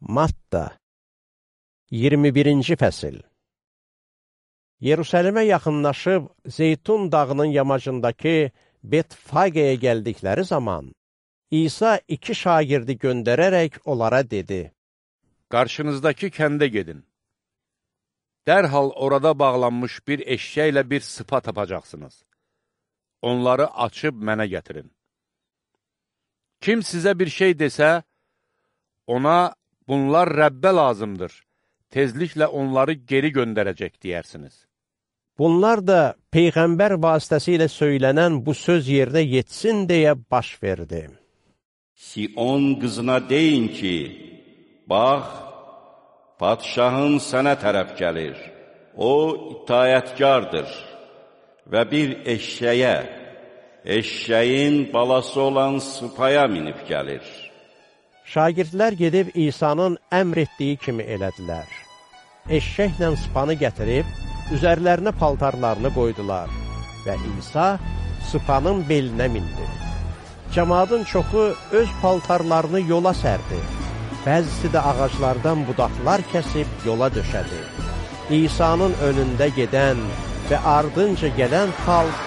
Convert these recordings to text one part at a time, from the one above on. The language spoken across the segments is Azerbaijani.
Matta 21-ci fəsil Yerusəlimə yaxınlaşıb Zeytun dağının yamacındakı Betfagəyə gəldikləri zaman İsa iki şagirdi göndərərək onlara dedi, Qarşınızdakı kəndə gedin. Dərhal orada bağlanmış bir eşşəklə bir sıpa tapacaqsınız. Onları açıb mənə gətirin. Kim sizə bir şey desə, ona bunlar Rəbbə lazımdır, tezliklə onları geri göndərəcək deyərsiniz. Bunlar da Peyğəmbər vasitəsilə söylənən bu söz yerinə yetsin deyə baş verdi. Sion qızına deyin ki, bax, padşahın sənə tərəf gəlir, o itayətkardır və bir eşşəyə, eşşəyin balası olan sıpaya minib gəlir. Şagirdlər gedib İsa'nın əmr etdiyi kimi elədilər. Eşşəklə sıpanı gətirib, üzərlərinə paltarlarını qoydular və İsa sıpanın belinə mindi. Cəmadın çoxu öz paltarlarını yola sərdi. Bəzisi də ağaclardan budaqlar kəsib yola döşədi. İsa'nın önündə gedən və ardınca gələn xalq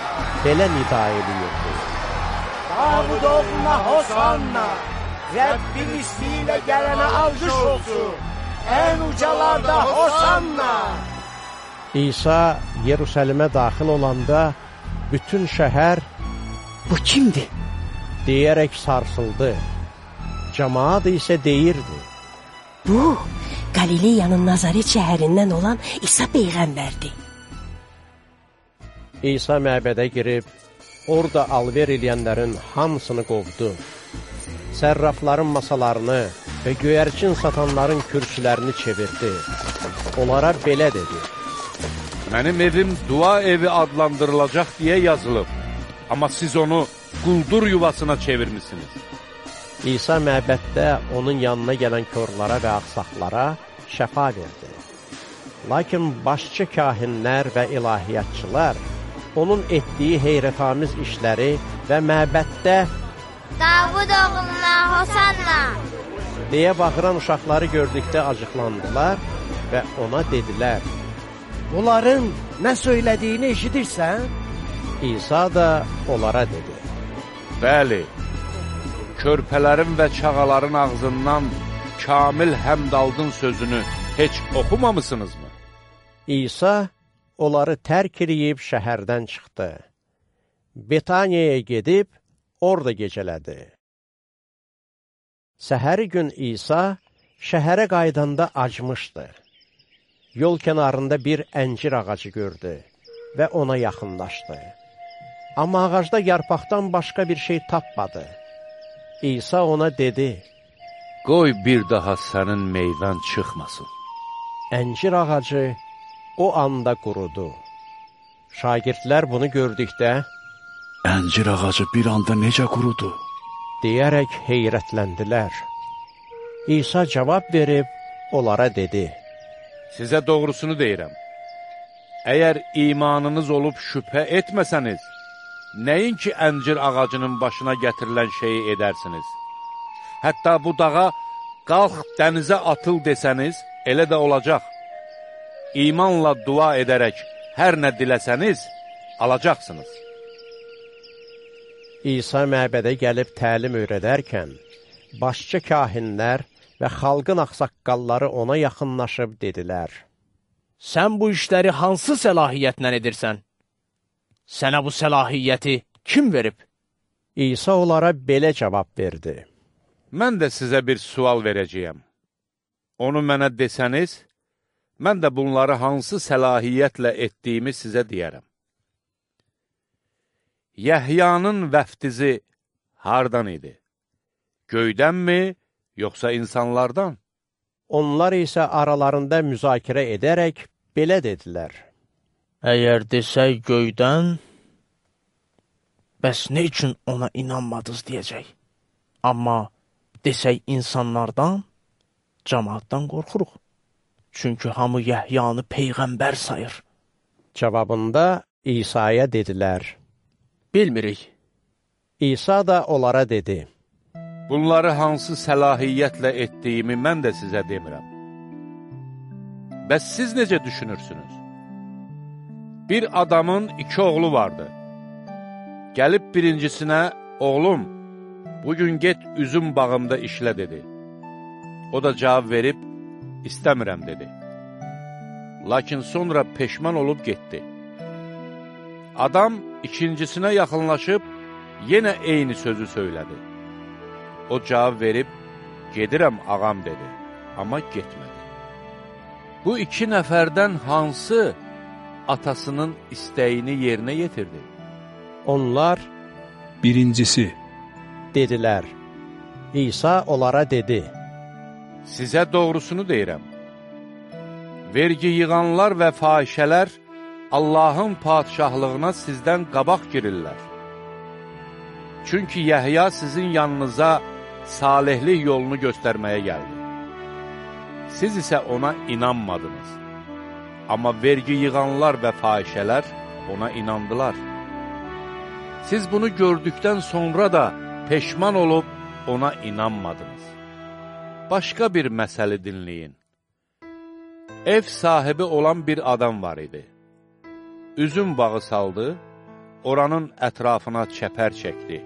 belə nida edirdi. Davud oğluna Hosanna! Rəbbin ismiyle gələnə alqış olsun. Ən ucalarda Hosanna! İsa Yerusəlimə daxil olanda bütün şəhər Bu kimdir? deyərək sarsıldı. Cəmaat isə deyirdi, Bu, Qalileyanın Nazaret şəhərindən olan İsa Peyğəmbərdir. İsa məbədə girib, orada alver eləyənlərin hamısını qovdu. Sərrafların masalarını və göyərçin satanların kürsülərini çevirdi. Onlara belə dedi, Mənim evim dua evi adlandırılacaq deyə yazılıb, amma siz onu quldur yuvasına çevirmisiniz. İsa məbəddə onun yanına gələn körlara və axsaqlara şəfa verdi. Lakin başçı kahinlər və ilahiyyatçılar onun etdiyi heyrətamiz işləri və məbəddə Davud oğluna Hosanna! deyə bağıran uşaqları gördükdə acıqlandılar və ona dedilər, Bunların nə söylədiyini eşidirsən? İsa da onlara dedi, Bəli, körpələrin və çağaların ağzından kamil həmdaldın sözünü heç oxumamısınızmı? İsa onları tərk edib şəhərdən çıxdı. Betaniyaya gedib, orada gecələdi. Səhəri gün İsa şəhərə qaydanda acmışdı. Yol kənarında bir əncir ağacı gördü və ona yaxınlaşdı. Amma ağacda yarpaqdan başqa bir şey tapmadı. İsa ona dedi, Qoy bir daha sənin meyvən çıxmasın. əncir ağacı o anda qurudu. Şagirdlər bunu gördükdə, Əncir ağacı bir anda necə qurudu? deyərək heyrətləndilər. İsa cavab verib onlara dedi, Sizə doğrusunu deyirəm. Əgər imanınız olub şübhə etməsəniz, nəyin ki əncir ağacının başına gətirilən şeyi edərsiniz? Hətta bu dağa qalx dənizə atıl desəniz, elə də olacaq. İmanla dua edərək hər nə diləsəniz, alacaqsınız. İsa məbədə gəlib təlim öyrədərkən, başçı kahinlər və xalqın axsaqqalları ona yaxınlaşıb dedilər, Sən bu işləri hansı səlahiyyətlə edirsən? Sənə bu səlahiyyəti kim verib? İsa onlara belə cavab verdi, Mən də sizə bir sual verəcəyəm. Onu mənə desəniz, mən də bunları hansı səlahiyyətlə etdiyimi sizə deyərəm. Yəhyanın vəftizi hardan idi? Göydənmi, yoxsa insanlardan? Onlar isə aralarında müzakirə edərək belə dedilər, Əgər desək göydən, bəs nə üçün ona inanmadınız deyəcək. Amma desək insanlardan, cəmaatdan qorxuruq. Çünki hamı Yəhyanı peyğəmbər sayır. Cavabında İsa'ya dedilər, Bilmirik. İsa da onlara dedi, Bunları hansı səlahiyyətlə etdiyimi mən də sizə demirəm. Bəs siz necə düşünürsünüz? Bir adamın iki oğlu vardı. Gəlib birincisinə, oğlum, bugün get üzüm bağımda işlə dedi. O da cavab verib, istəmirəm dedi. Lakin sonra peşman olub getdi. Adam ikincisinə yaxınlaşıb, yenə eyni sözü söylədi. O cavab verib, gedirəm ağam dedi, amma getmədi. Bu iki nəfərdən hansı atasının istəyini yerinə yetirdi? Onlar Birincisi, dedilər. İsa onlara dedi, Sizə doğrusunu deyirəm. Vergi yığanlar və fahişələr Allahın padişahlığına sizdən qabaq girirlər. Çünki Yəhya sizin yanınıza salihlik yolunu göstərməyə gəldi. Siz isə ona inanmadınız. Amma vergi yığanlar və fahişələr ona inandılar. Siz bunu gördükdən sonra da peşman olub ona inanmadınız. Başqa bir məsələ dinləyin. Ev sahibi olan bir adam var idi. Üzüm bağı saldı, oranın ətrafına çəpər çəkdi.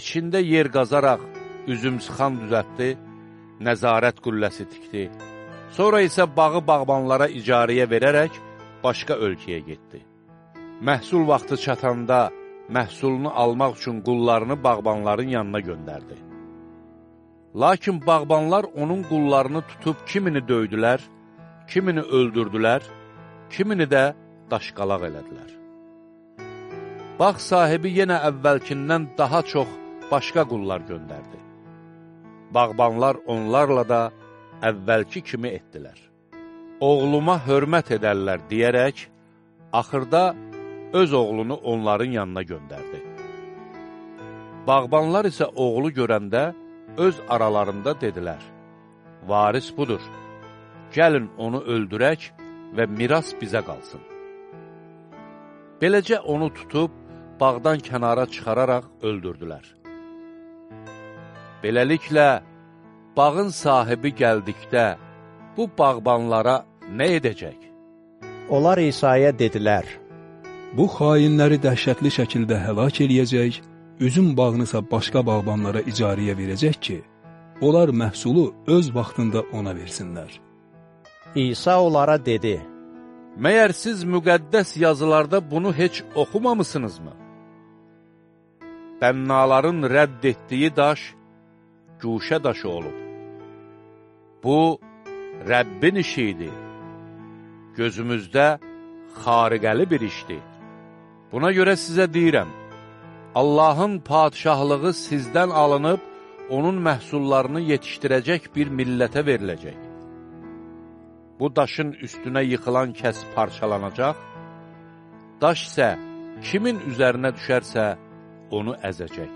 İçində yer qazaraq üzüm sıxan düzətdi, nəzarət qülləsi tikdi. Sonra isə bağı bağbanlara icarəyə verərək başqa ölkəyə getdi. Məhsul vaxtı çatanda məhsulunu almaq üçün qullarını bağbanların yanına göndərdi. Lakin bağbanlar onun qullarını tutub kimini döydülər, kimini öldürdülər, kimini də daşqalaq elədilər. Bağ sahibi yenə əvvəlkindən daha çox başqa qullar göndərdi. Bağbanlar onlarla da əvvəlki kimi etdilər. Oğluma hörmət edərlər deyərək, axırda öz oğlunu onların yanına göndərdi. Bağbanlar isə oğlu görəndə öz aralarında dedilər, varis budur, gəlin onu öldürək və miras bizə qalsın. Beləcə onu tutub, bağdan kənara çıxararaq öldürdülər. Beləliklə, bağın sahibi gəldikdə, bu bağbanlara nə edəcək? Onlar İsa'ya dedilər, bu xainləri dəhşətli şəkildə həlak eləyəcək, üzüm bağını isə başqa bağbanlara icarəyə verəcək ki, onlar məhsulu öz vaxtında ona versinlər. İsa onlara dedi, Məyər siz müqəddəs yazılarda bunu heç oxumamısınızmı? Bənnaların rədd etdiyi daş, güşə daşı olub. Bu, Rəbbin işi idi. Gözümüzdə xariqəli bir işdir. Buna görə sizə deyirəm, Allahın padişahlığı sizdən alınıb, onun məhsullarını yetişdirəcək bir millətə veriləcək. Bu daşın üstünə yıxılan kəs parçalanacaq, daş isə kimin üzərinə düşərsə, onu əzəcək.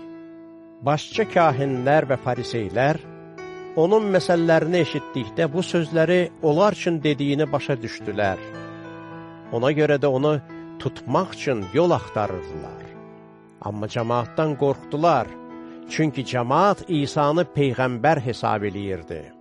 Başçı kahinlər və fariseylər onun məsələlərini eşitdikdə bu sözləri onlar üçün dediyini başa düşdülər. Ona görə də onu tutmaq üçün yol axtarırdılar. Amma cəmaatdan qorxdular, çünki cəmaat İsanı Peyğəmbər hesab eləyirdi.